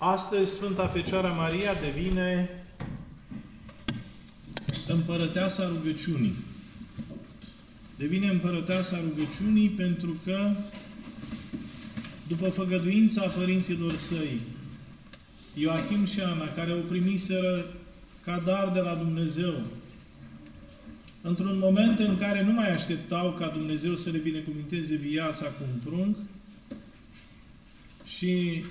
Astăzi Sfânta Fecioara Maria devine împărăteasa rugăciunii. Devine împărăteasa rugăciunii pentru că, după făgăduința părinților săi, Ioachim și Ana, care o primiseră ca dar de la Dumnezeu, într-un moment în care nu mai așteptau ca Dumnezeu să le binecuvinteze viața cu un prunc, și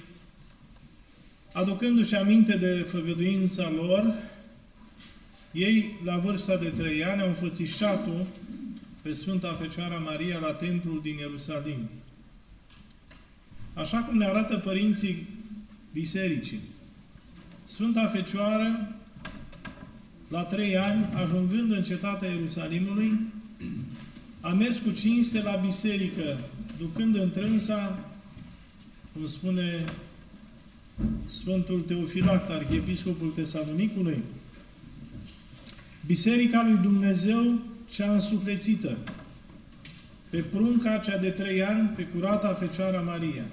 aducându-și aminte de făgăduința lor, ei, la vârsta de trei ani, au înfățișat-o pe Sfânta Fecioara Maria la templul din Ierusalim. Așa cum ne arată părinții bisericii. Sfânta Fecioară, la trei ani, ajungând în cetatea Ierusalimului, a mers cu cinste la biserică, ducând întrânsa, cum spune Sfântul Teofilact, Arhiepiscopul Tesalonicului, Biserica lui Dumnezeu cea însuflețită, pe prunca cea de trei ani, pe curata Fecioara Maria.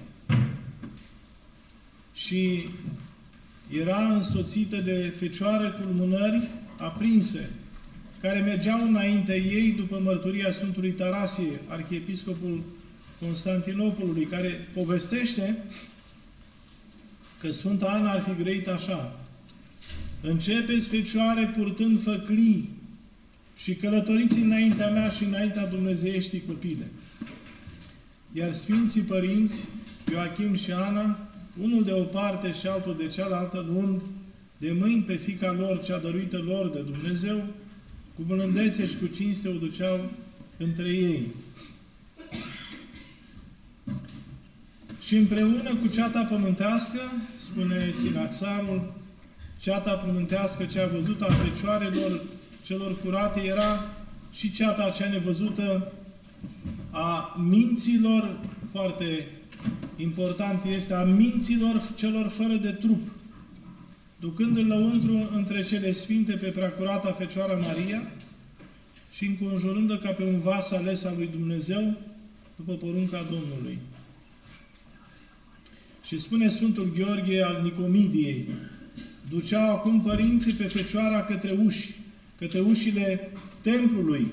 Și era însoțită de fecioare cu lumânări aprinse, care mergeau înainte ei după mărturia Sfântului Tarasie, arhiepiscopul Constantinopolului, care povestește că Sfânta Ana ar fi greit așa. Începeți, fecioare, purtând făclii și călătoriți înaintea mea și înaintea Dumnezeieștii copile. Iar Sfinții Părinți, Ioachim și Ana, unul de o parte și altul de cealaltă, luând de mâini pe fica lor, cea dăruită lor de Dumnezeu, cu blândețe și cu cinste o duceau între ei. Și împreună cu ceata pământească, spune Sinaxarul, ceata pământească cea văzută a fecioarelor celor curate era și ceata cea nevăzută a minților, foarte important este, a minților celor fără de trup, ducând în lăuntru între cele sfinte pe preacurata Fecioara Maria și înconjurând-o ca pe un vas ales al lui Dumnezeu, după porunca Domnului. Și spune Sfântul Gheorghe al Nicomidiei, duceau acum părinții pe fecioara către uși, către ușile templului,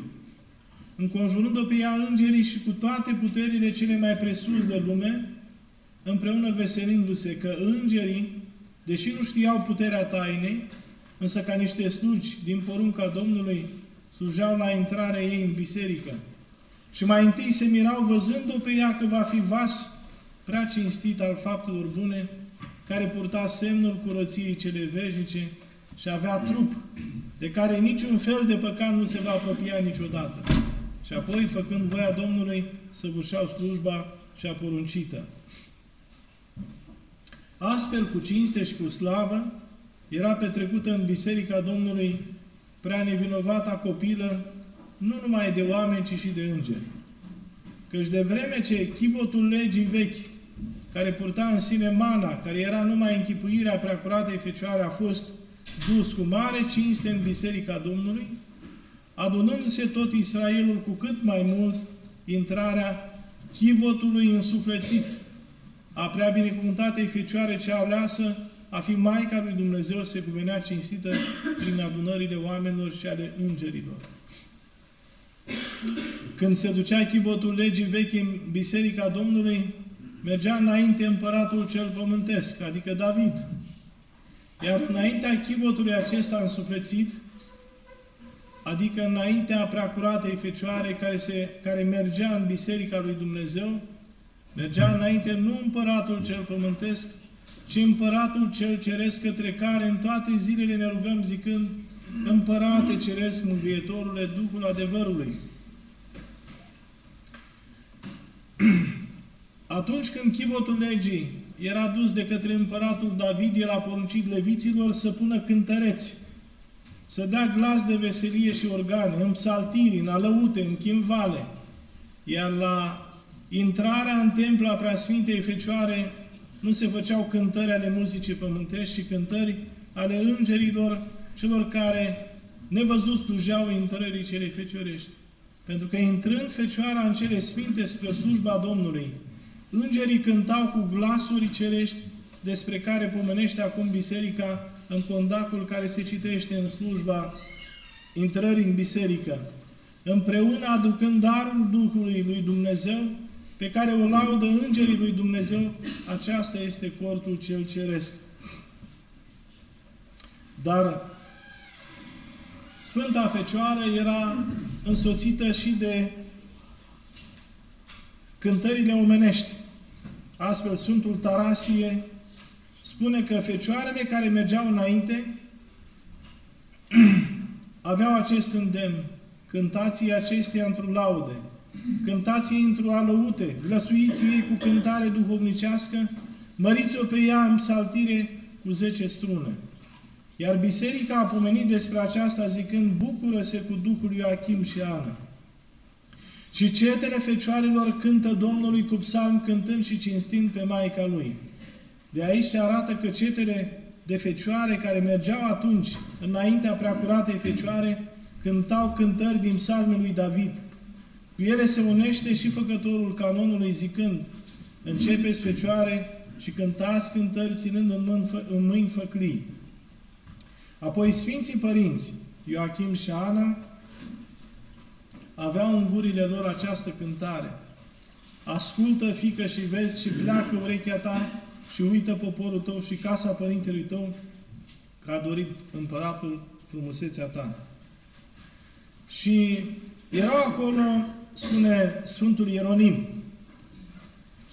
înconjurând-o pe ea îngerii și cu toate puterile cele mai presus de lume, împreună veselindu-se că îngerii, deși nu știau puterea tainei, însă ca niște slugi din porunca Domnului, slujeau la intrarea ei în biserică. Și mai întâi se mirau văzând-o pe ea că va fi vas prea cinstit al faptelor bune, care purta semnul curăției cele veșnice și avea trup, de care niciun fel de păcat nu se va apropia niciodată. Și apoi, făcând voia Domnului, săvârșeau slujba cea poruncită. Astfel, cu cinste și cu slavă, era petrecută în Biserica Domnului prea nevinovata copilă, nu numai de oameni, ci și de îngeri. Căci de vreme ce chivotul legii vechi care purta în sine mana, care era numai închipuirea preacuratei Fecioare, a fost dus cu mare cinste în Biserica Domnului, adunându-se tot Israelul cu cât mai mult intrarea chivotului însuflețit a prea binecuvântatei Fecioare cea aleasă a fi Maica lui Dumnezeu se cuvenea cinstită prin adunările oamenilor și ale îngerilor. Când se ducea chivotul legii vechi în Biserica Domnului, mergea înainte împăratul cel pământesc, adică David. Iar înaintea chivotului acesta însuflețit, adică înaintea preacuratei Fecioare care, se, care mergea în Biserica lui Dumnezeu, mergea înainte nu împăratul cel pământesc, ci împăratul cel ceresc către care în toate zilele ne rugăm zicând, Împărate ceresc, mângâietorule, Duhul adevărului. Atunci când chivotul legii era dus de către împăratul David, el a poruncit leviților să pună cântăreți, să dea glas de veselie și organe, în psaltiri, în alăute, în chimvale. Iar la intrarea în templu a Preasfintei Fecioare nu se făceau cântări ale muzicii pământești, și cântări ale îngerilor, celor care nevăzut slujeau intrării cele feciorești. Pentru că intrând Fecioara în cele sfinte spre slujba Domnului, Îngerii cântau cu glasuri cerești despre care pomenește acum Biserica în condacul care se citește în slujba intrării în biserică, împreună aducând darul Duhului lui Dumnezeu, pe care o laudă îngerii lui Dumnezeu, aceasta este cortul cel ceresc. Dar Sfânta Fecioară era însoțită și de cântările omenești. Astfel, Sfântul Tarasie spune că fecioarele care mergeau înainte aveau acest îndemn. Cântați acestea într-o laude, cântați într-o alăute, glăsuiți ei cu cântare duhovnicească, măriți-o pe ea în psaltire cu zece strune. Iar biserica a pomenit despre aceasta zicând, bucură-se cu Duhul Ioachim și Ana. Și cetele fecioarelor cântă Domnului cu psalm cântând și cinstind pe Maica Lui. De aici se arată că cetele de fecioare care mergeau atunci înaintea preacuratei fecioare cântau cântări din psalmul lui David. Cu ele se unește și făcătorul canonului zicând, începeți fecioare și cântați cântări ținând în mâini, fă, în mâini făclii. Apoi Sfinții Părinți, Ioachim și Ana, aveau în gurile lor această cântare. Ascultă, fică, și vezi și pleacă urechea ta și uită poporul tău și casa părintelui tău, că a dorit împăratul frumusețea ta. Și erau acolo, spune Sfântul Ieronim,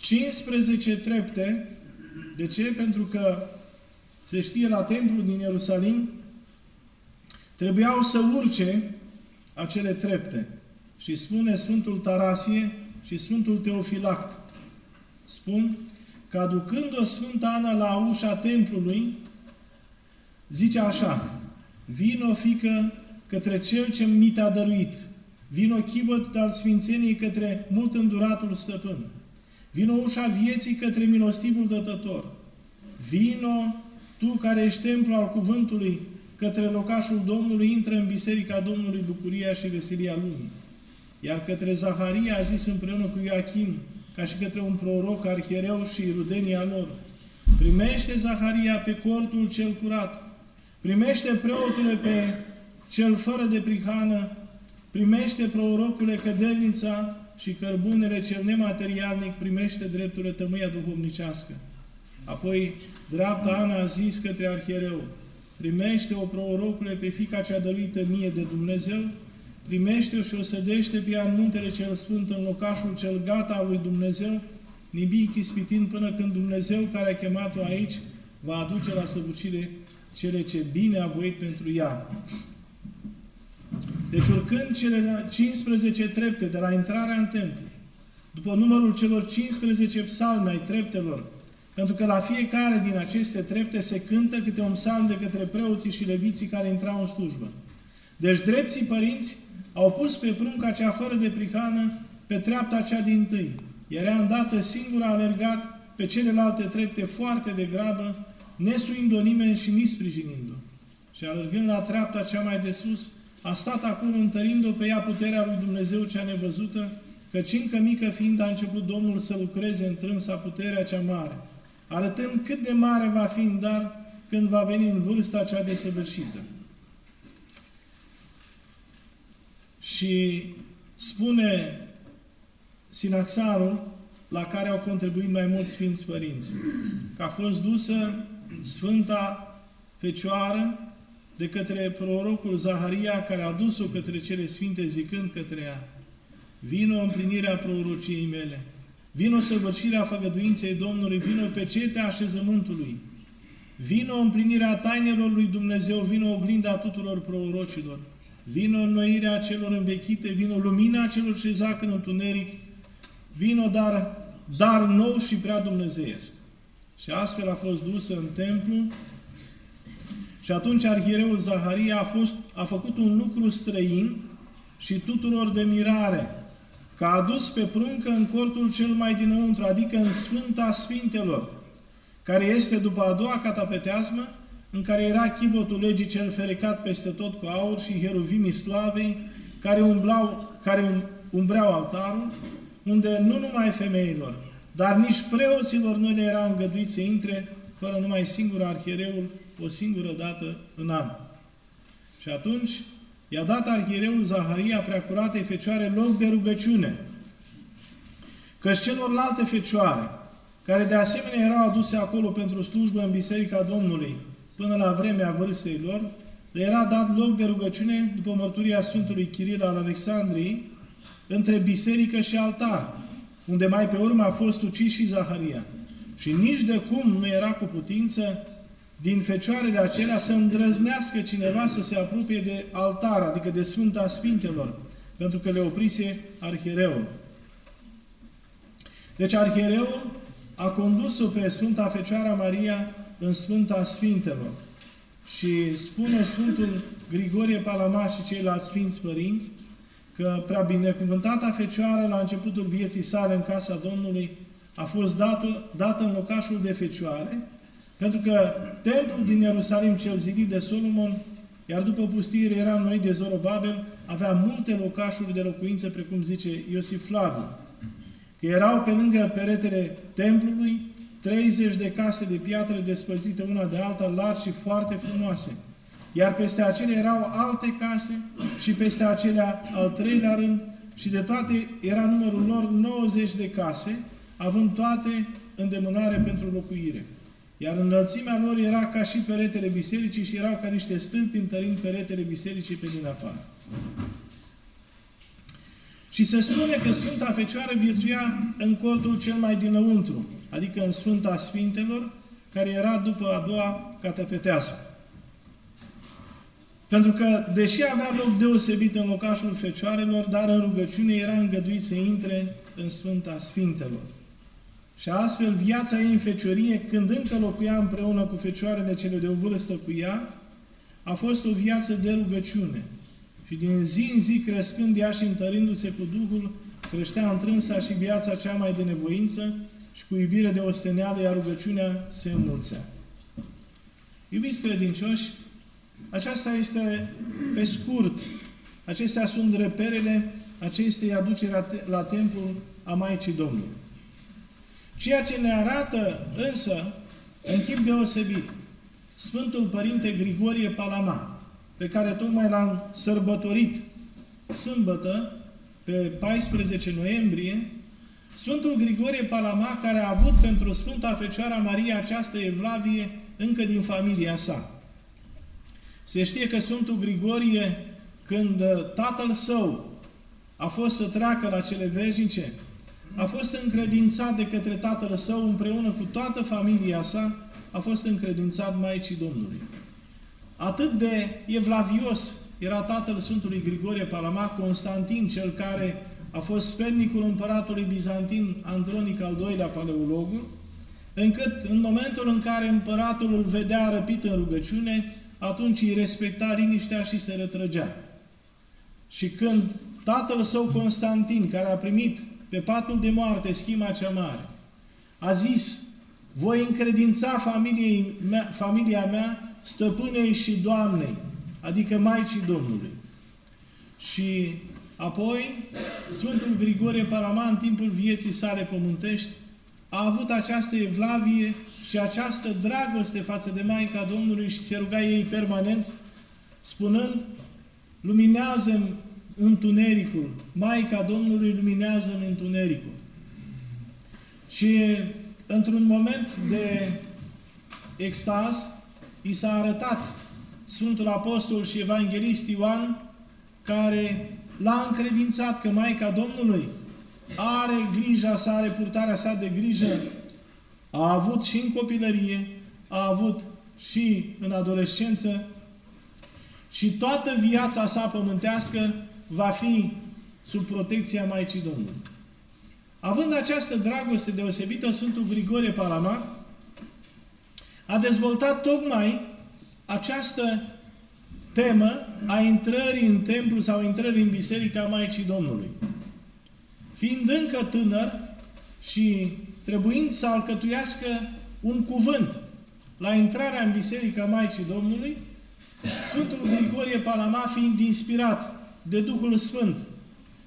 15 trepte. De ce? Pentru că se știe la templu din Ierusalim, trebuiau să urce acele trepte. Și spune Sfântul Tarasie și Sfântul Teofilact. Spun că aducând-o Sfânta Ana la ușa templului, zice așa, Vino, fică, către Cel ce mi te-a dăruit. Vino, chibăt al Sfințeniei către mult înduratul stăpân. Vino ușa vieții către milostivul dătător. Vino, tu care ești templu al cuvântului, către locașul Domnului, intră în biserica Domnului bucuria și veselia lumii. Iar către Zaharia a zis împreună cu Ioachim, ca și către un proroc, arhiereu și rudenia lor, primește Zaharia pe cortul cel curat, primește preotule pe cel fără de prihană, primește prorocule cădelnița și cărbunele cel nematerialnic, primește drepturile tămâia duhovnicească. Apoi, dreapta Ana a zis către arhiereu, primește-o prorocule pe fica cea dăruită mie de Dumnezeu, primește-o și o sădește pe ea în muntele cel sfânt, în locașul cel gata al lui Dumnezeu, nibic ispitind până când Dumnezeu care a chemat-o aici va aduce la săvârșire cele ce bine a voit pentru ea. Deci urcând cele 15 trepte de la intrarea în templu, după numărul celor 15 psalme ai treptelor, pentru că la fiecare din aceste trepte se cântă câte un psalm de către preoții și leviții care intrau în slujbă. Deci drepții părinți au pus pe prunca cea fără de prihană pe treapta cea din tâi, iar ea îndată singură a alergat pe celelalte trepte foarte de grabă, nesuind-o nimeni și nici sprijinind-o. Și alergând la treapta cea mai de sus, a stat acolo întărind-o pe ea puterea lui Dumnezeu cea nevăzută, căci încă mică fiind a început Domnul să lucreze în trânsa puterea cea mare, arătând cât de mare va fi în dar când va veni în vârsta cea desăvârșită. Și spune Sinaxarul, la care au contribuit mai mulți Sfinți Părinți, că a fost dusă Sfânta Fecioară de către prorocul Zaharia, care a dus-o către cele Sfinte, zicând către ea, Vino împlinirea prorociei mele, vino săvârșirea făgăduinței Domnului, vino pe cetea așezământului, vino împlinirea tainelor lui Dumnezeu, vino oglinda tuturor prorocilor, vino înnoirea celor învechite, vino lumina celor ce zac în întuneric, vino dar, dar nou și prea dumnezeiesc. Și astfel a fost dusă în templu. Și atunci arhiereul Zaharia a, fost, a făcut un lucru străin și tuturor de mirare, că a dus pe pruncă în cortul cel mai dinăuntru, adică în Sfânta Sfintelor, care este după a doua catapeteasmă, în care era chivotul legii cel ferecat peste tot cu aur și heruvimii slavei, care, umblau, care um, umbreau altarul, unde nu numai femeilor, dar nici preoților nu le era îngăduit să intre fără numai singur arhiereul, o singură dată în an. Și atunci i-a dat arhiereul Zaharia preacuratei fecioare loc de rugăciune. Căci celorlalte fecioare, care de asemenea erau aduse acolo pentru slujbă în Biserica Domnului până la vremea vârstei lor, le era dat loc de rugăciune după mărturia Sfântului Chiril al Alexandriei între biserică și altar, unde mai pe urmă a fost ucis și Zaharia. Și nici de cum nu era cu putință din fecioarele acelea să îndrăznească cineva să se apropie de altar, adică de Sfânta Sfintelor, pentru că le oprise arhiereul. Deci arhiereul a condus-o pe Sfânta Fecioara Maria în Sfânta Sfintelor. Și spune Sfântul Grigorie Palama și ceilalți Sfinți Părinți că prea binecuvântata Fecioară la începutul vieții sale în casa Domnului a fost dată, dată în locașul de Fecioare, pentru că templul din Ierusalim cel zidit de Solomon, iar după pustire era noi de Zorobabel, avea multe locașuri de locuință, precum zice Iosif Flaviu. Că erau pe lângă peretele templului 30 de case de piatră despărțite una de alta, largi și foarte frumoase. Iar peste acelea erau alte case și peste acelea al treilea rând și de toate era numărul lor 90 de case, având toate îndemânare pentru locuire. Iar înălțimea lor era ca și peretele bisericii și erau ca niște stâlpi întărind peretele bisericii pe din afară. Și se spune că Sfânta Fecioară viețuia în cortul cel mai dinăuntru, adică în Sfânta Sfintelor, care era după a doua catepeteasă. Pentru că, deși avea loc deosebit în locașul Fecioarelor, dar în rugăciune era îngăduit să intre în Sfânta Sfintelor. Și astfel viața ei în feciorie, când încă locuia împreună cu fecioarele cele de o vârstă cu ea, a fost o viață de rugăciune. Și din zi în zi, crescând ea și întărindu-se cu Duhul, creștea întrânsa și viața cea mai de nevoință și cu iubire de osteneală, iar rugăciunea se înmulțea. Iubiți credincioși, aceasta este, pe scurt, acestea sunt reperele acestei aduceri la templul a Maicii Domnului. Ceea ce ne arată însă, în chip deosebit, Sfântul Părinte Grigorie Palama, pe care tocmai l-am sărbătorit sâmbătă, pe 14 noiembrie, Sfântul Grigorie Palama, care a avut pentru Sfânta Fecioara Maria această evlavie încă din familia sa. Se știe că Sfântul Grigorie, când tatăl său a fost să treacă la cele veșnice, a fost încredințat de către tatăl său împreună cu toată familia sa, a fost încredințat Maicii Domnului. Atât de evlavios era tatăl Sfântului Grigorie Palama, Constantin, cel care a fost spernicul împăratului bizantin Andronic al II-lea Paleologul, încât în momentul în care împăratul îl vedea răpit în rugăciune, atunci îi respecta liniștea și se retrăgea. Și când tatăl său Constantin, care a primit pe patul de moarte schima cea mare, a zis, voi încredința familiei mea, familia mea stăpânei și Doamnei, adică Maicii Domnului. Și apoi, Sfântul Grigorie Palama, în timpul vieții sale pământești, a avut această evlavie și această dragoste față de Maica Domnului și se ruga ei permanent, spunând, luminează întunericul. Maica Domnului luminează în întunericul. Și într-un moment de extaz, i s-a arătat Sfântul Apostol și Evanghelist Ioan, care l-a încredințat că Maica Domnului are grija sa, are purtarea sa de grijă, a avut și în copilărie, a avut și în adolescență și toată viața sa pământească va fi sub protecția Maicii Domnului. Având această dragoste deosebită, Sfântul Grigorie Palama a dezvoltat tocmai această temă a intrării în templu sau intrării în Biserica Maicii Domnului. Fiind încă tânăr și trebuind să alcătuiască un cuvânt la intrarea în Biserica Maicii Domnului, Sfântul Grigorie Palama fiind inspirat de Duhul Sfânt,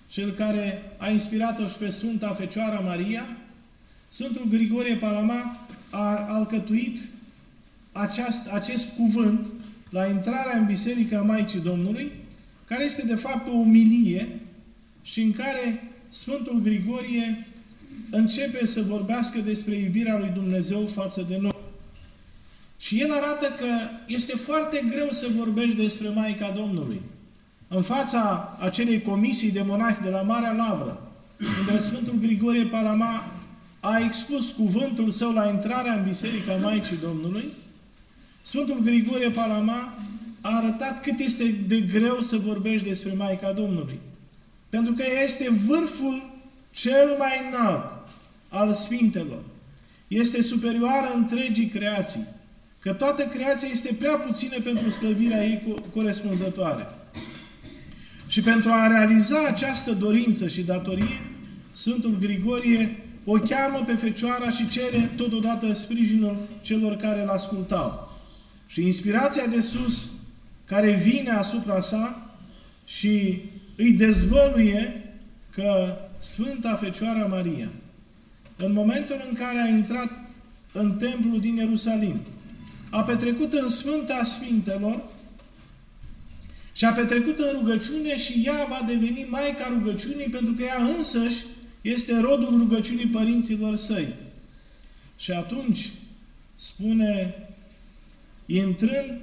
cel care a inspirat-o și pe Sfânta Fecioara Maria, Sfântul Grigorie Palama a alcătuit aceast, acest cuvânt la intrarea în Biserica Maicii Domnului, care este de fapt o umilie și în care Sfântul Grigorie începe să vorbească despre iubirea lui Dumnezeu față de noi. Și el arată că este foarte greu să vorbești despre Maica Domnului. În fața acelei comisii de monahi de la Marea Lavră, unde Sfântul Grigorie Palama a expus cuvântul său la intrarea în Biserica Maicii Domnului, Sfântul Grigorie Palama a arătat cât este de greu să vorbești despre Maica Domnului. Pentru că ea este vârful cel mai înalt al Sfintelor. Este superioară întregii creații. Că toată creația este prea puțină pentru slăbirea ei corespunzătoare. Și pentru a realiza această dorință și datorie, Sfântul Grigorie o cheamă pe Fecioara și cere totodată sprijinul celor care îl ascultau. Și inspirația de sus care vine asupra sa și îi dezvăluie că Sfânta Fecioara Maria, în momentul în care a intrat în templul din Ierusalim, a petrecut în Sfânta Sfintelor și a petrecut în rugăciune și ea va deveni Maica rugăciunii pentru că ea însăși este rodul rugăciunii părinților săi. Și atunci spune, intrând,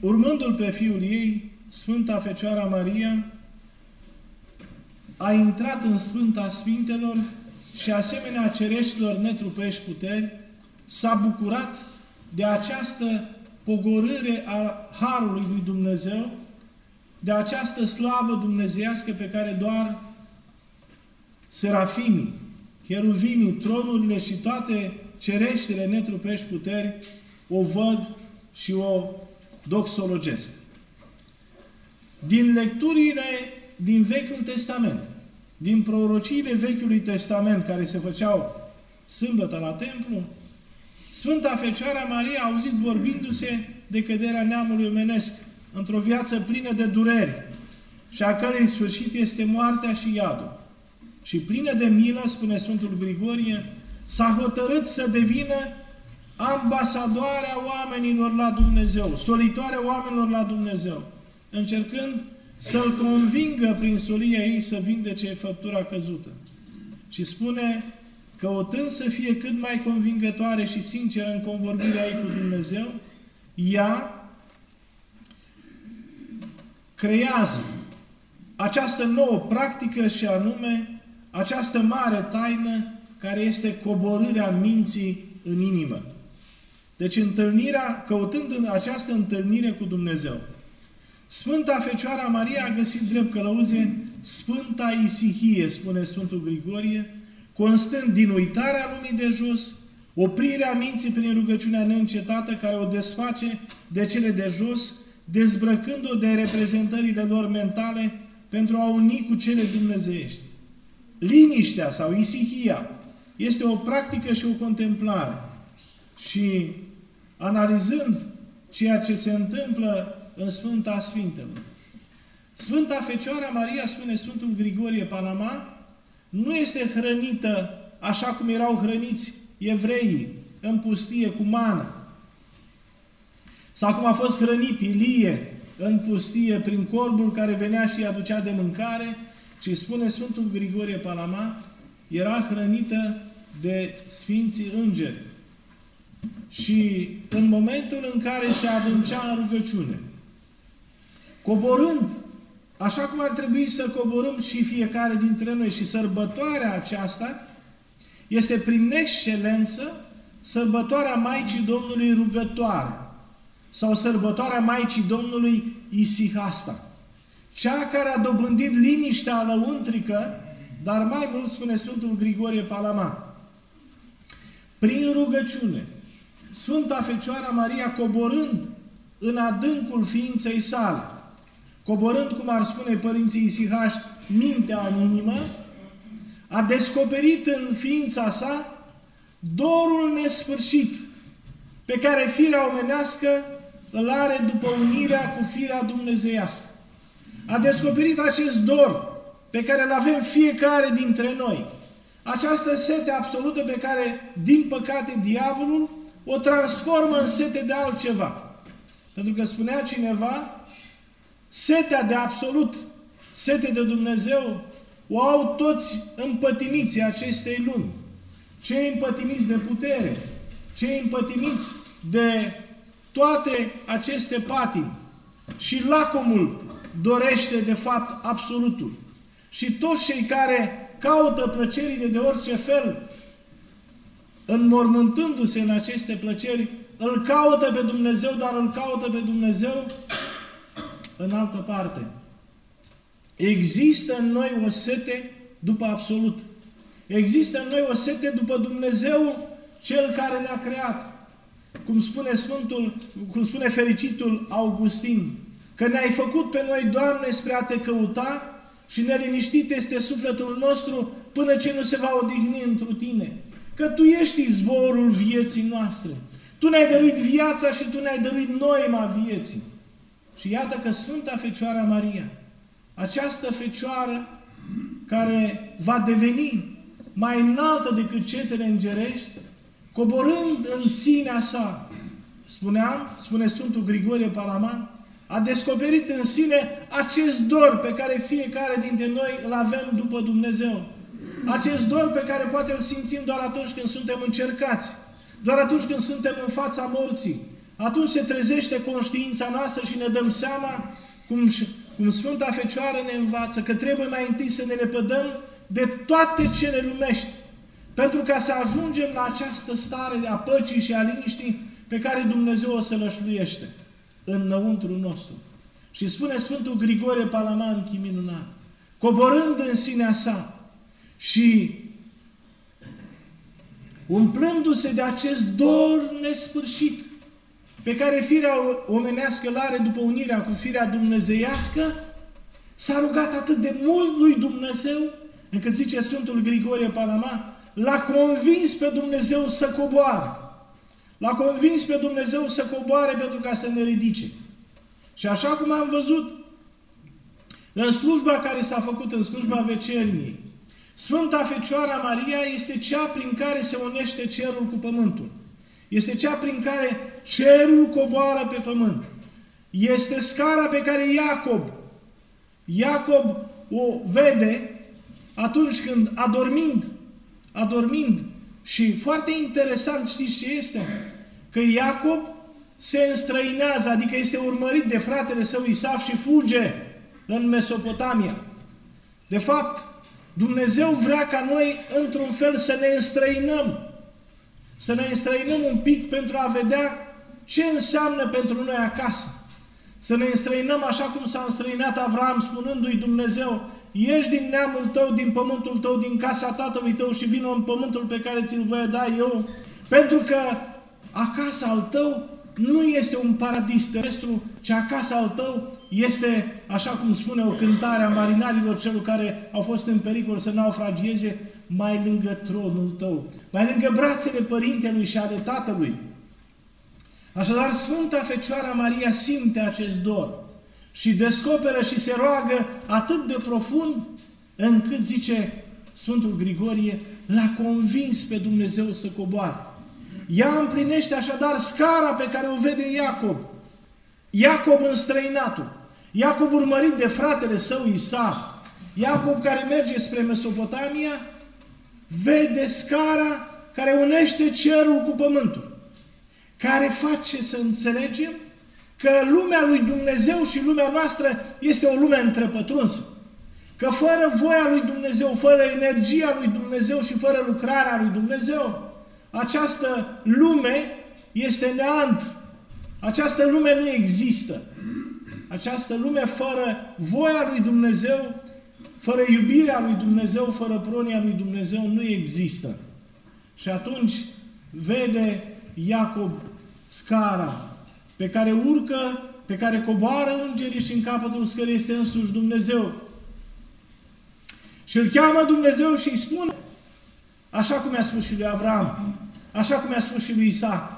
urmându-l pe fiul ei, Sfânta Fecioara Maria, a intrat în Sfânta Sfintelor și asemenea cereștilor netrupești puteri, s-a bucurat de această pogorâre a Harului lui Dumnezeu, de această slavă dumnezeiască pe care doar serafimii, heruvimii, tronurile și toate cereștile netrupești puteri o văd și o doxologesc. Din lecturile din Vechiul Testament, din prorociile Vechiului Testament care se făceau sâmbătă la templu, Sfânta Fecioara Maria a auzit vorbindu-se de căderea neamului omenesc într-o viață plină de dureri și a cărei sfârșit este moartea și iadul. Și plină de milă, spune Sfântul Grigorie, s-a hotărât să devină ambasadoarea oamenilor la Dumnezeu, solitoarea oamenilor la Dumnezeu, încercând să-L convingă prin solia ei să vindece făptura căzută. Și spune, căutând să fie cât mai convingătoare și sinceră în convorbirea ei cu Dumnezeu, ea creează această nouă practică și anume această mare taină care este coborârea minții în inimă. Deci întâlnirea, căutând în această întâlnire cu Dumnezeu. Sfânta Fecioara Maria a găsit drept călăuze Sfânta Isihie, spune Sfântul Grigorie, constând din uitarea lumii de jos, oprirea minții prin rugăciunea neîncetată care o desface de cele de jos, dezbrăcând-o de reprezentările lor mentale pentru a uni cu cele dumnezeiești. Liniștea sau isihia este o practică și o contemplare. Și analizând ceea ce se întâmplă în Sfânta Sfintelor. Sfânta Fecioara Maria, spune Sfântul Grigorie Panama, nu este hrănită așa cum erau hrăniți evreii în pustie cu mană. Sau cum a fost hrănit Ilie în pustie prin corbul care venea și îi aducea de mâncare, ci spune Sfântul Grigorie Palama, era hrănită de Sfinții Îngeri. Și în momentul în care se adâncea în rugăciune, coborând, așa cum ar trebui să coborâm și fiecare dintre noi, și sărbătoarea aceasta este prin excelență sărbătoarea Maicii Domnului rugătoare sau sărbătoarea Maicii Domnului Isihasta. Cea care a dobândit liniștea lăuntrică, dar mai mult spune Sfântul Grigorie Palama. Prin rugăciune, Sfânta Fecioara Maria coborând în adâncul ființei sale, coborând, cum ar spune părinții isihași, mintea în inimă, a descoperit în ființa sa dorul nesfârșit pe care firea omenească îl are după unirea cu firea dumnezeiască. A descoperit acest dor pe care îl avem fiecare dintre noi. Această sete absolută pe care, din păcate, diavolul o transformă în sete de altceva. Pentru că spunea cineva, setea de absolut, sete de Dumnezeu, o au toți împătimiții acestei lumi. Cei împătimiți de putere, cei împătimiți de toate aceste patini. Și lacomul dorește, de fapt, absolutul. Și toți cei care caută plăcerile de orice fel, înmormântându-se în aceste plăceri, îl caută pe Dumnezeu, dar îl caută pe Dumnezeu în altă parte. Există în noi o sete după absolut. Există în noi o sete după Dumnezeu, Cel care ne-a creat. Cum spune Sfântul, cum spune fericitul Augustin, că ne-ai făcut pe noi, Doamne, spre a Te căuta și neliniștit este sufletul nostru până ce nu se va odihni întru Tine. Că Tu ești izvorul vieții noastre. Tu ne-ai dăruit viața și Tu ne-ai dăruit noima vieții. Și iată că Sfânta Fecioara Maria, această Fecioară care va deveni mai înaltă decât cetele îngerești, coborând în sinea sa, spuneam, spune Sfântul Grigorie Paraman, a descoperit în sine acest dor pe care fiecare dintre noi îl avem după Dumnezeu. Acest dor pe care poate îl simțim doar atunci când suntem încercați, doar atunci când suntem în fața morții. Atunci se trezește conștiința noastră și ne dăm seama, cum, cum Sfânta Fecioară ne învață, că trebuie mai întâi să ne lepădăm de toate cele lumești, pentru ca să ajungem la această stare de a păcii și a liniștii pe care Dumnezeu o să lășluiește înăuntru nostru. Și spune Sfântul Grigore Palamanchi minunat, coborând în sinea sa și umplându-se de acest dor nesfârșit pe care firea omenească îl are după unirea cu firea dumnezeiască, s-a rugat atât de mult lui Dumnezeu, încât zice Sfântul Grigorie Palama, l-a convins pe Dumnezeu să coboare. L-a convins pe Dumnezeu să coboare pentru ca să ne ridice. Și așa cum am văzut, în slujba care s-a făcut, în slujba vecerniei, Sfânta Fecioara Maria este cea prin care se unește cerul cu pământul. Este cea prin care cerul coboară pe pământ. Este scara pe care Iacob, Iacob o vede atunci când adormind, adormind și foarte interesant știți ce este? că Iacob se înstrăinează, adică este urmărit de fratele său Isaf și fuge în Mesopotamia. De fapt, Dumnezeu vrea ca noi, într-un fel, să ne înstrăinăm. Să ne înstrăinăm un pic pentru a vedea ce înseamnă pentru noi acasă. Să ne înstrăinăm așa cum s-a înstrăinat Avram, spunându-i Dumnezeu, ieși din neamul tău, din pământul tău, din casa tatălui tău și vină în pământul pe care ți-l voi da eu, pentru că acasă al tău nu este un paradis terestru, ci acasă al tău este, așa cum spune o cântare a marinarilor celor care au fost în pericol să naufragieze, mai lângă tronul tău, mai lângă brațele Părintelui și ale Tatălui. Așadar, Sfânta Fecioara Maria simte acest dor și descoperă și se roagă atât de profund încât, zice Sfântul Grigorie, l-a convins pe Dumnezeu să coboare. Ea împlinește așadar scara pe care o vede Iacob. Iacob în străinatul. Iacob urmărit de fratele său Isaf. Iacob care merge spre Mesopotamia, vede scara care unește cerul cu pământul. Care face să înțelegem că lumea lui Dumnezeu și lumea noastră este o lume întrepătrunsă. Că fără voia lui Dumnezeu, fără energia lui Dumnezeu și fără lucrarea lui Dumnezeu, această lume este neant. Această lume nu există. Această lume fără voia lui Dumnezeu, fără iubirea lui Dumnezeu, fără pronia lui Dumnezeu, nu există. Și atunci vede Iacob scara pe care urcă, pe care coboară îngerii și în capătul scării este însuși Dumnezeu. Și îl cheamă Dumnezeu și îi spune, așa cum i-a spus și lui Avram, Așa cum i-a spus și lui Isaac.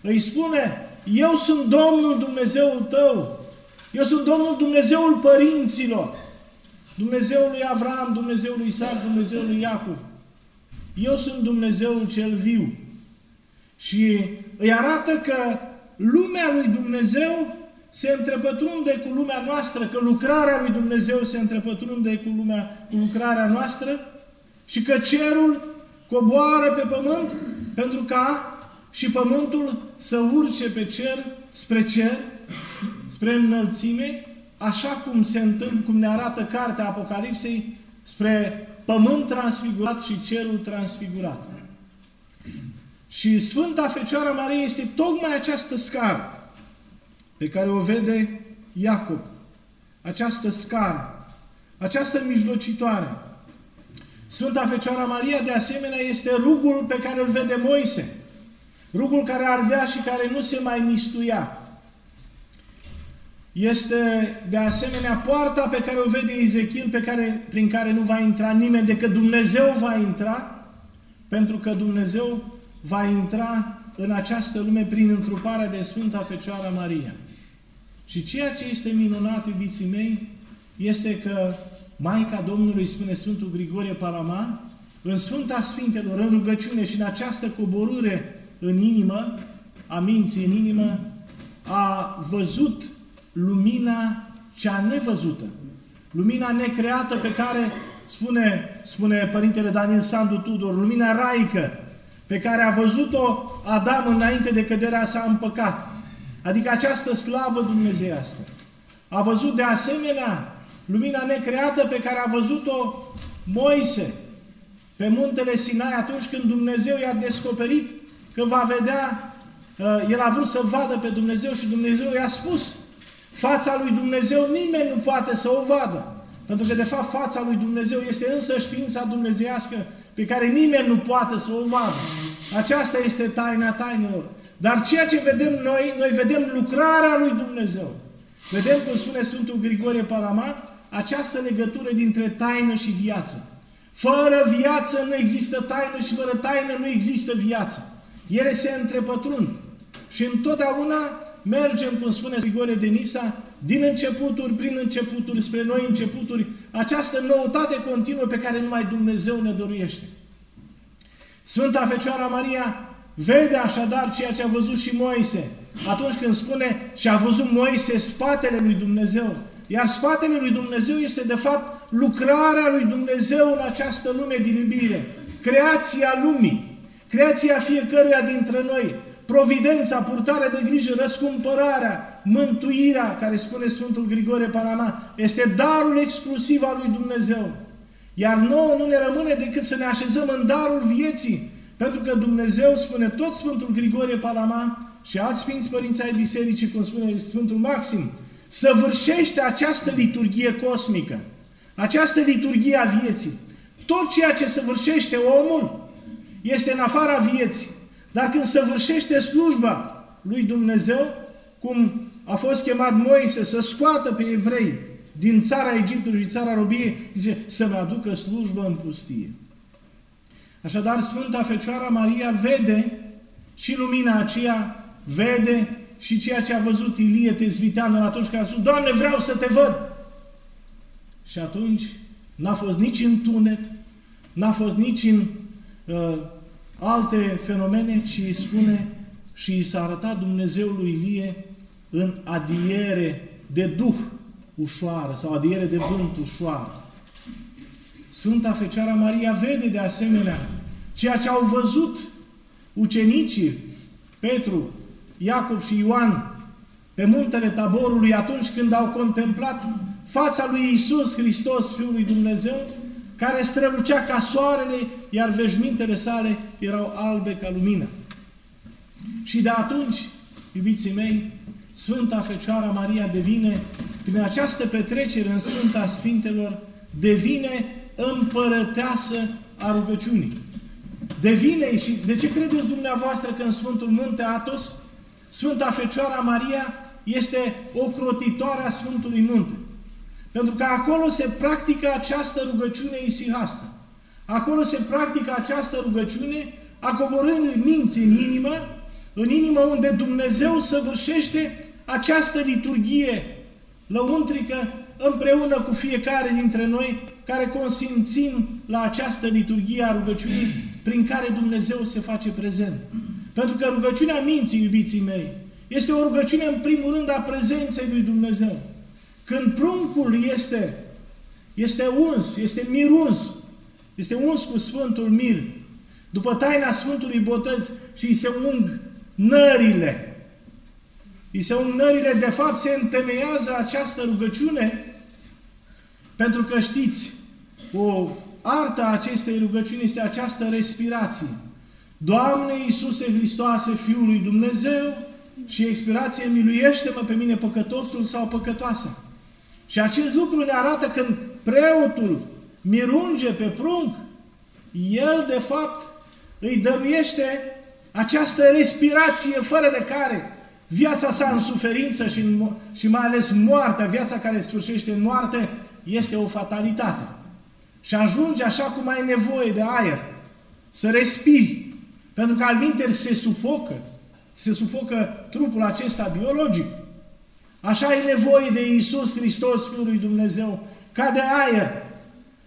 Îi spune, eu sunt Domnul Dumnezeul tău. Eu sunt Domnul Dumnezeul părinților. Dumnezeul lui Avram, Dumnezeul lui Isaac, Dumnezeul lui Iacob. Eu sunt Dumnezeul cel viu. Și îi arată că lumea lui Dumnezeu se întrepătrunde cu lumea noastră, că lucrarea lui Dumnezeu se întrepătrunde cu, lumea, cu lucrarea noastră și că cerul coboară pe pământ pentru ca și pământul să urce pe cer, spre cer, spre înălțime, așa cum se întâmplă, cum ne arată cartea Apocalipsei, spre pământ transfigurat și cerul transfigurat. Și Sfânta Fecioară Marie este tocmai această scară pe care o vede Iacob. Această scară, această mijlocitoare. Sfânta Fecioară Maria, de asemenea, este rugul pe care îl vede Moise. Rugul care ardea și care nu se mai mistuia. Este, de asemenea, poarta pe care o vede Ezechiel, pe care, prin care nu va intra nimeni, decât Dumnezeu va intra, pentru că Dumnezeu va intra în această lume prin întruparea de Sfânta Fecioară Maria. Și ceea ce este minunat, iubiții mei, este că Maica Domnului, spune Sfântul Grigorie Palaman, în Sfânta Sfintelor, în rugăciune și în această coborâre în inimă, a minții în inimă, a văzut lumina cea nevăzută. Lumina necreată pe care, spune, spune Părintele Daniel Sandu Tudor, lumina raică, pe care a văzut-o Adam înainte de căderea sa în păcat. Adică această slavă dumnezeiască. A văzut de asemenea lumina necreată pe care a văzut-o Moise pe muntele Sinai atunci când Dumnezeu i-a descoperit că va vedea, uh, el a vrut să vadă pe Dumnezeu și Dumnezeu i-a spus fața lui Dumnezeu nimeni nu poate să o vadă. Pentru că de fapt fața lui Dumnezeu este însăși ființa dumnezeiască pe care nimeni nu poate să o vadă. Aceasta este taina tainelor. Dar ceea ce vedem noi, noi vedem lucrarea lui Dumnezeu. Vedem, cum spune Sfântul Grigorie Palama, această legătură dintre taină și viață. Fără viață nu există taină și fără taină nu există viață. Ele se întrepătrund. Și întotdeauna mergem, cum spune Grigorie de Nisa, din începuturi, prin începuturi, spre noi începuturi, această noutate continuă pe care numai Dumnezeu ne dorește. Sfânta Fecioara Maria vede așadar ceea ce a văzut și Moise. Atunci când spune și a văzut Moise spatele lui Dumnezeu. Iar spatele lui Dumnezeu este de fapt lucrarea lui Dumnezeu în această lume din iubire. Creația lumii. Creația fiecăruia dintre noi providența, purtarea de grijă, răscumpărarea, mântuirea, care spune Sfântul Grigore Panama, este darul exclusiv al lui Dumnezeu. Iar nouă nu ne rămâne decât să ne așezăm în darul vieții, pentru că Dumnezeu, spune tot Sfântul Grigorie Palama și alți Sfinți Părinți ai Bisericii, cum spune Sfântul Maxim, săvârșește această liturghie cosmică, această liturghie a vieții. Tot ceea ce săvârșește omul este în afara vieții. Dar când săvârșește slujba lui Dumnezeu, cum a fost chemat Moise să scoată pe evrei din țara Egiptului și țara robiei, zice, să-mi aducă slujbă în pustie. Așadar, Sfânta Fecioara Maria vede și lumina aceea, vede și ceea ce a văzut Ilie Tezviteanul atunci când a spus, Doamne, vreau să te văd! Și atunci n-a fost nici în tunet, n-a fost nici în uh, alte fenomene, ci spune și i s-a arătat Dumnezeu lui Ilie în adiere de duh ușoară sau adiere de vânt ușoară. Sfânta Fecioara Maria vede de asemenea ceea ce au văzut ucenicii Petru, Iacob și Ioan pe muntele taborului atunci când au contemplat fața lui Isus Hristos, Fiul lui Dumnezeu, care strălucea ca soarele, iar veșmintele sale erau albe ca lumina. Și de atunci, iubiții mei, Sfânta Fecioara Maria devine, prin această petrecere în Sfânta Sfintelor, devine împărăteasă a rugăciunii. Devine, și de ce credeți dumneavoastră că în Sfântul Munte Atos, Sfânta Fecioara Maria este o crotitoare a Sfântului Munte? Pentru că acolo se practică această rugăciune isihastă. Acolo se practică această rugăciune a coborând minții în inimă, în inimă unde Dumnezeu săvârșește această liturghie lăuntrică împreună cu fiecare dintre noi care consimțim la această liturghie a rugăciunii prin care Dumnezeu se face prezent. Pentru că rugăciunea minții, iubiții mei, este o rugăciune în primul rând a prezenței lui Dumnezeu. Când pruncul este, este uns, este miruns, este uns cu Sfântul Mir, după taina Sfântului Botez și îi se ung nările. Îi se ung nările, de fapt se întemeiază această rugăciune pentru că știți, o artă a acestei rugăciuni este această respirație. Doamne Iisuse Hristoase, Fiul lui Dumnezeu, și expirație, miluiește-mă pe mine păcătosul sau păcătoasa. Și acest lucru ne arată când preotul mirunge pe prunc, el de fapt îi dăruiește această respirație fără de care viața sa în suferință și, în, și mai ales moartea, viața care sfârșește în moarte, este o fatalitate. Și ajunge așa cum ai nevoie de aer, să respiri, pentru că al se sufocă, se sufocă trupul acesta biologic. Așa ai nevoie de Iisus Hristos, Fiul lui Dumnezeu, ca de aer.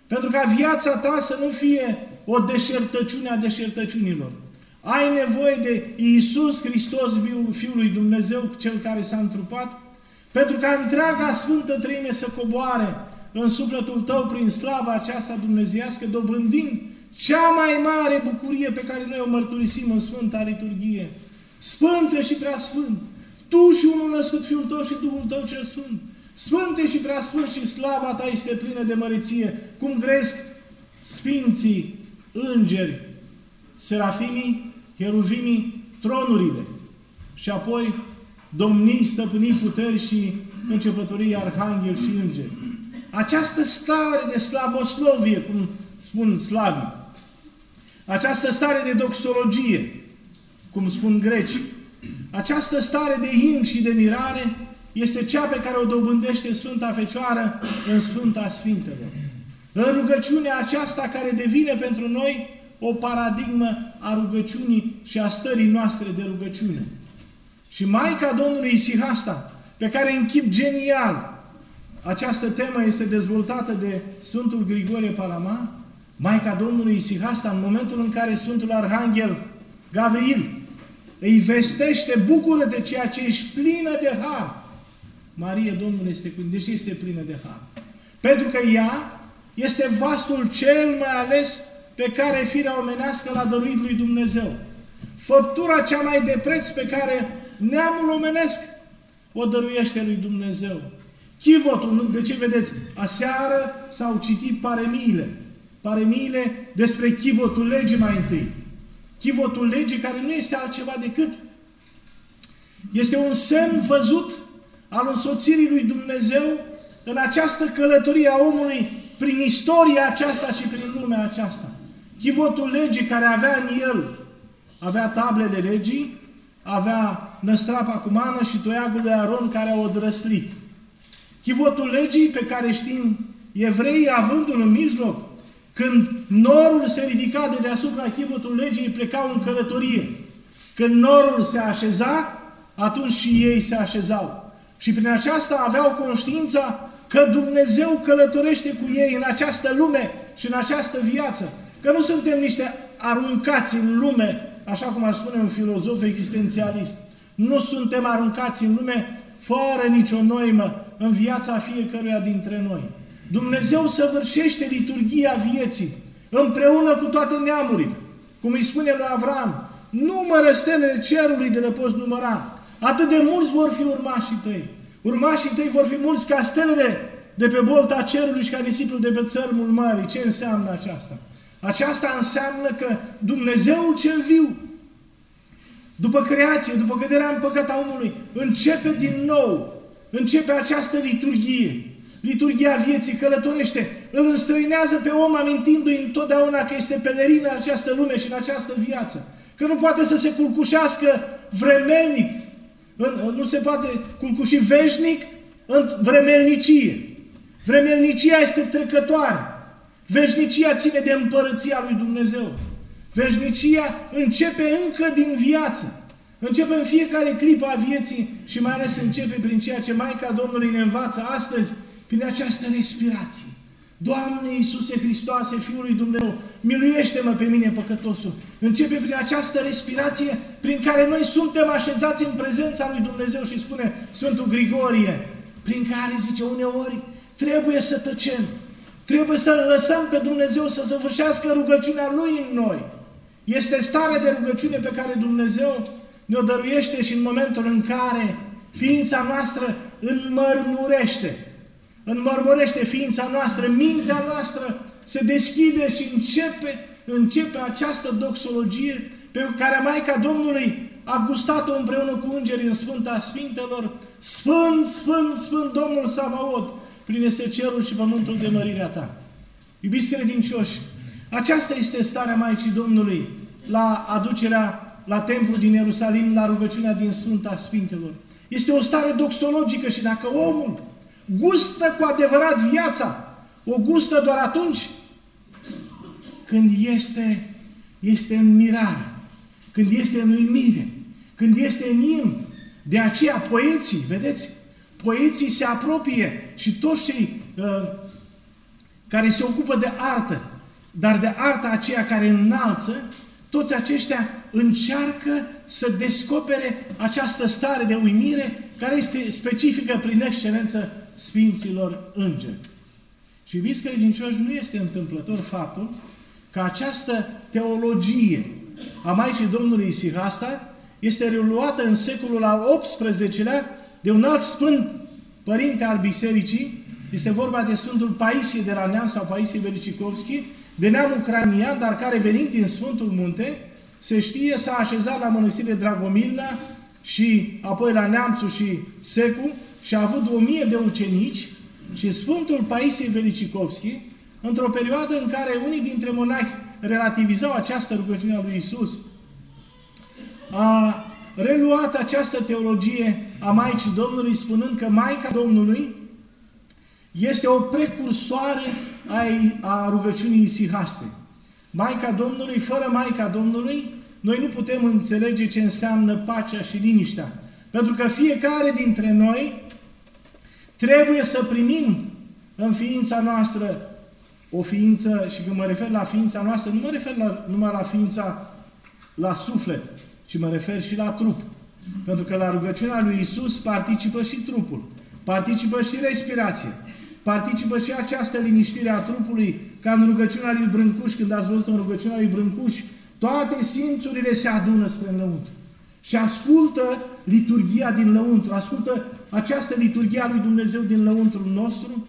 Pentru ca viața ta să nu fie o deșertăciune a deșertăciunilor. Ai nevoie de Iisus Hristos, Fiul lui Dumnezeu, Cel care s-a întrupat, pentru ca întreaga Sfântă Treime să coboare în sufletul tău prin slava aceasta dumnezeiască, dobândind cea mai mare bucurie pe care noi o mărturisim în Sfânta Liturghie. Sfântă și prea sfânt, Tu și unul născut Fiul Tău și Duhul Tău cel Sfânt. Sfânte și prea sfânt și slava Ta este plină de măreție, cum gresc Sfinții Îngeri, Serafimii, Heruvimii, tronurile. Și apoi domnii, stăpânii, puteri și începătorii arhanghel și îngeri. Această stare de slavoslovie, cum spun slavii, această stare de doxologie, cum spun grecii, această stare de himn și de mirare este cea pe care o dobândește Sfânta Fecioară în Sfânta Sfintelor. În rugăciunea aceasta care devine pentru noi o paradigmă a rugăciunii și a stării noastre de rugăciune. Și Maica Domnului Isihasta, pe care în chip genial această temă este dezvoltată de Sfântul Grigorie Palama, Maica Domnului Isihasta, în momentul în care Sfântul Arhanghel Gavril îi vestește, bucură-te ceea ce ești plină de har. Marie Domnul este cu deși este plină de har. Pentru că ea este vasul cel mai ales pe care firea omenească l-a dăruit lui Dumnezeu. Făptura cea mai de preț pe care neamul omenesc o dăruiește lui Dumnezeu. Chivotul, de ce vedeți? Aseară s-au citit paremiile. Paremiile despre chivotul legii mai întâi. Chivotul legii care nu este altceva decât este un semn văzut al însoțirii lui Dumnezeu în această călătorie a omului prin istoria aceasta și prin lumea aceasta. Chivotul legii care avea în el, avea tablele legii, avea năstrapa cu mană și toiagul de Aron care a odrăslit. Chivotul legii pe care știm evreii avându-l în mijloc, când norul se ridica de deasupra chivotului legii, plecau în călătorie. Când norul se așeza, atunci și ei se așezau. Și prin aceasta aveau conștiința că Dumnezeu călătorește cu ei în această lume și în această viață. Că nu suntem niște aruncați în lume, așa cum ar spune un filozof existențialist. Nu suntem aruncați în lume fără nicio noimă în viața fiecăruia dintre noi. Dumnezeu săvârșește liturgia vieții împreună cu toate neamurile. Cum îi spune lui Avram, numără stelele cerului de le poți număra. Atât de mulți vor fi urmașii tăi. Urmașii tăi vor fi mulți ca stelele de pe bolta cerului și ca nisipul de pe țărmul mării. Ce înseamnă aceasta? Aceasta înseamnă că Dumnezeul cel viu, după creație, după căderea în păcat a omului, începe din nou, începe această liturghie liturgia vieții călătorește, îl înstrăinează pe om amintindu-i întotdeauna că este pelerin în această lume și în această viață. Că nu poate să se culcușească vremelnic, în, nu se poate culcuși veșnic în vremelnicie. Vremelnicia este trecătoare. Veșnicia ține de împărăția lui Dumnezeu. Veșnicia începe încă din viață. Începe în fiecare clipă a vieții și mai ales începe prin ceea ce Maica Domnului ne învață astăzi, prin această respirație. Doamne Iisuse Hristoase, Fiul lui Dumnezeu, miluiește-mă pe mine păcătosul. Începe prin această respirație prin care noi suntem așezați în prezența lui Dumnezeu și spune Sfântul Grigorie, prin care zice uneori trebuie să tăcem, trebuie să lăsăm pe Dumnezeu să săvârșească rugăciunea Lui în noi. Este starea de rugăciune pe care Dumnezeu ne-o dăruiește și în momentul în care ființa noastră înmărmurește înmărmărește ființa noastră, mintea noastră se deschide și începe, începe această doxologie pe care Maica Domnului a gustat-o împreună cu îngerii în Sfânta Sfintelor. Sfânt, Sfânt, Sfânt Domnul Savaot, prin este cerul și pământul de mărirea ta. Iubiți credincioși, aceasta este starea Maicii Domnului la aducerea la templu din Ierusalim, la rugăciunea din Sfânta Sfintelor. Este o stare doxologică și dacă omul gustă cu adevărat viața. O gustă doar atunci când este, este în mirare, când este în uimire, când este în im. De aceea poeții, vedeți, poeții se apropie și toți cei uh, care se ocupă de artă, dar de arta aceea care înalță, toți aceștia încearcă să descopere această stare de uimire care este specifică prin excelență Sfinților Îngeri. Și iubiți credincioși, nu este întâmplător faptul că această teologie a Maicii Domnului Isihasta este reluată în secolul al XVIII-lea de un alt sfânt părinte al bisericii, este vorba de Sfântul Paisie de la Neam sau Paisie Vericicovski, de neam ucranian, dar care venind din Sfântul Munte, se știe s-a așezat la mănăstire Dragomilna și apoi la Neamțu și Secu și a avut o mie de ucenici și Sfântul Paisie Velicikovski, într-o perioadă în care unii dintre monahi relativizau această rugăciune a lui Isus, a reluat această teologie a Maicii Domnului, spunând că Maica Domnului este o precursoare a, a rugăciunii isihaste. Maica Domnului, fără Maica Domnului, noi nu putem înțelege ce înseamnă pacea și liniștea. Pentru că fiecare dintre noi Trebuie să primim în ființa noastră o ființă, și când mă refer la ființa noastră, nu mă refer la, numai la ființa, la suflet, ci mă refer și la trup. Pentru că la rugăciunea lui Isus participă și trupul, participă și respirația, participă și această liniștire a trupului, ca în rugăciunea lui Brâncuș, când ați văzut în rugăciunea lui Brâncuș, toate simțurile se adună spre înăuntru și ascultă liturgia din lăuntru, ascultă această liturgia a lui Dumnezeu din lăuntrul nostru,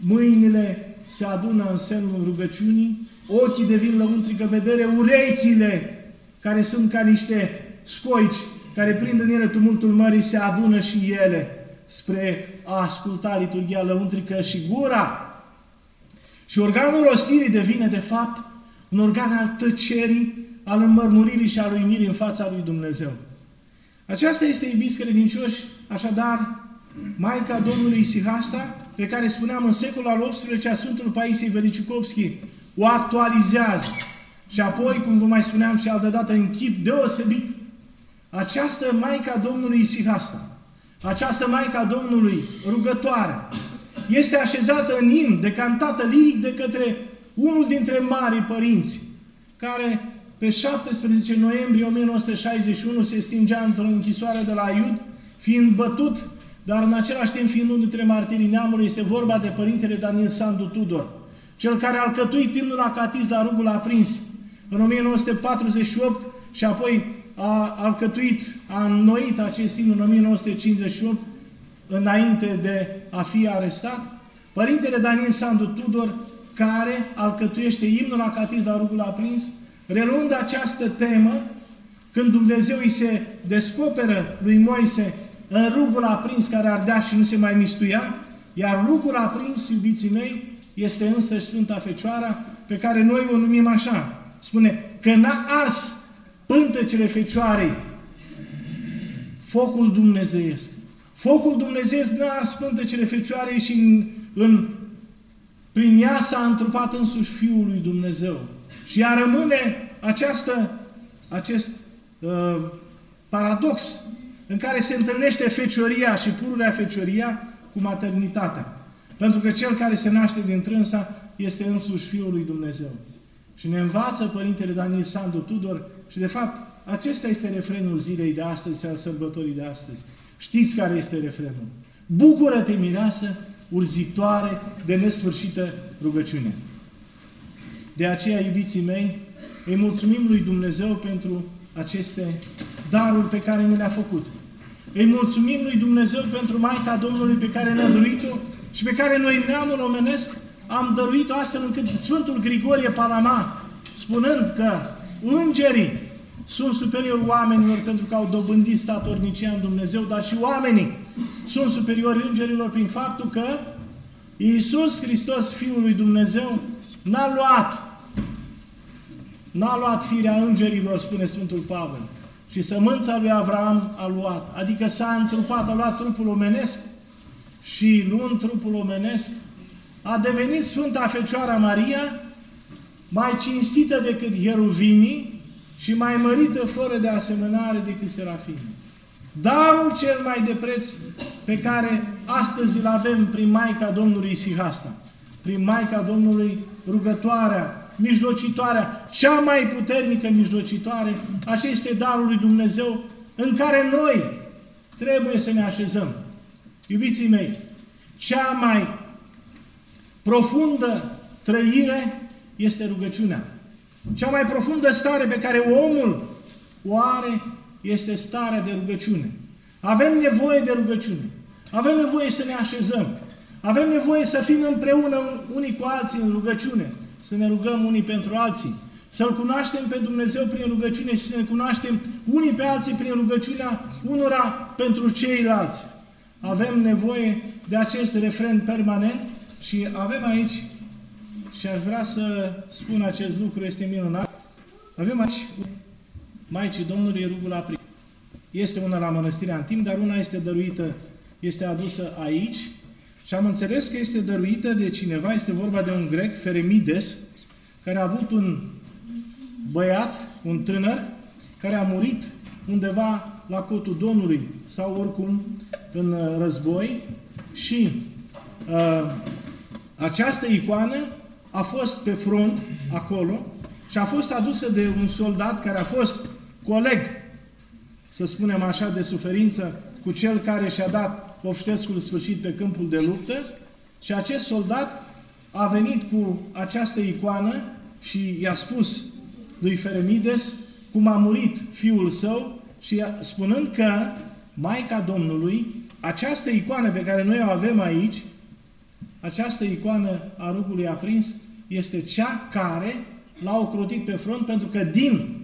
mâinile se adună în semnul rugăciunii, ochii devin lăuntrică vedere, urechile, care sunt ca niște scoici, care prind în ele tumultul mării, se adună și ele spre a asculta liturgia lăuntrică și gura. Și organul rostirii devine, de fapt, un organ al tăcerii, al înmărmuririi și al uimirii în fața lui Dumnezeu. Aceasta este, iubiți credincioși, așadar, Maica Domnului Isihasta, pe care spuneam în secolul al XVIII-lea Sfântul Paisie Velicikovski, o actualizează. Și apoi, cum vă mai spuneam și altă dată, în chip deosebit, această Maica Domnului Isihasta, această Maica Domnului rugătoare, este așezată în imn, decantată liric de către unul dintre marii părinți, care pe 17 noiembrie 1961 se stingea într-o închisoare de la Iud, fiind bătut, dar în același timp fiind unul dintre martirii neamului, este vorba de Părintele Daniel Sandu Tudor, cel care a alcătuit timnul acatist la rugul aprins în 1948 și apoi a alcătuit, a înnoit acest timp în 1958, înainte de a fi arestat, Părintele Daniel Sandu Tudor, care alcătuiește imnul acatist la rugul aprins, Reluând această temă, când Dumnezeu îi se descoperă lui Moise în rugul aprins care ardea și nu se mai mistuia, iar rugul aprins, iubiții mei, este însă Sfânta Fecioara, pe care noi o numim așa. Spune că n-a ars pântecele Fecioarei focul dumnezeiesc. Focul dumnezeiesc n-a ars pântecele Fecioarei și în, în, prin ea s-a întrupat însuși Fiul lui Dumnezeu. Și ea rămâne această, acest uh, paradox în care se întâlnește fecioria și pururea fecioria cu maternitatea. Pentru că cel care se naște din trânsa este însuși Fiul lui Dumnezeu. Și ne învață Părintele Daniel Sandu Tudor și de fapt acesta este refrenul zilei de astăzi, al sărbătorii de astăzi. Știți care este refrenul? Bucură-te, mireasă, urzitoare de nesfârșită rugăciune. De aceea, iubiții mei, îi mulțumim lui Dumnezeu pentru aceste daruri pe care ne le-a făcut. Îi mulțumim lui Dumnezeu pentru Maica Domnului pe care ne-a dăruit-o și pe care noi, neamul omenesc, am dăruit-o astfel încât Sfântul Grigorie Palama, spunând că îngerii sunt superiori oamenilor pentru că au dobândit statornicia în Dumnezeu, dar și oamenii sunt superiori îngerilor prin faptul că Iisus Hristos, Fiul lui Dumnezeu, n-a luat n-a luat firea îngerilor, spune Sfântul Pavel, și sămânța lui Avram a luat, adică s-a întrupat, a luat trupul omenesc și luând trupul omenesc, a devenit Sfânta Fecioara Maria mai cinstită decât Ieruvimii și mai mărită fără de asemănare decât Serafimii. Darul cel mai de preț pe care astăzi îl avem prin Maica Domnului Isihasta, prin Maica Domnului rugătoarea, mijlocitoarea, cea mai puternică mijlocitoare, acesta este darul lui Dumnezeu în care noi trebuie să ne așezăm. Iubiții mei, cea mai profundă trăire este rugăciunea. Cea mai profundă stare pe care omul o are este starea de rugăciune. Avem nevoie de rugăciune. Avem nevoie să ne așezăm. Avem nevoie să fim împreună unii cu alții în rugăciune. Să ne rugăm unii pentru alții. Să-L cunoaștem pe Dumnezeu prin rugăciune și să ne cunoaștem unii pe alții prin rugăciunea unora pentru ceilalți. Avem nevoie de acest refren permanent și avem aici, și aș vrea să spun acest lucru, este minunat, avem aici Maicii Domnului rugul la prim. Este una la Mănăstirea Antim, dar una este dăruită, este adusă aici și am înțeles că este dăruită de cineva, este vorba de un grec, Feremides, care a avut un băiat, un tânăr, care a murit undeva la cotul Domnului sau oricum în uh, război și uh, această icoană a fost pe front acolo și a fost adusă de un soldat care a fost coleg, să spunem așa, de suferință cu cel care și-a dat obștescul sfârșit pe câmpul de luptă și acest soldat a venit cu această icoană și i-a spus lui Feremides cum a murit fiul său și spunând că Maica Domnului, această icoană pe care noi o avem aici, această icoană a rugului aprins, este cea care l-a ocrotit pe front pentru că din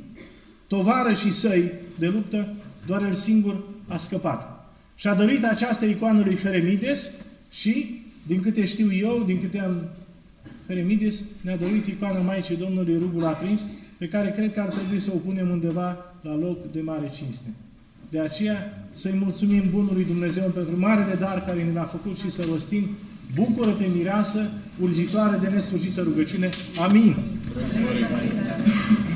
tovarășii săi de luptă, doar el singur a scăpat. Și a dăruit această icoană lui Feremides și, din câte știu eu, din câte am Feremides, ne-a dăruit icoana Maicii Domnului Rugul Aprins, pe care cred că ar trebui să o punem undeva la loc de mare cinste. De aceea să-i mulțumim Bunului Dumnezeu pentru marele dar care ne l-a făcut și să rostim Bucură-te, mireasă, urzitoare de nesfârșită rugăciune. Amin. Amin.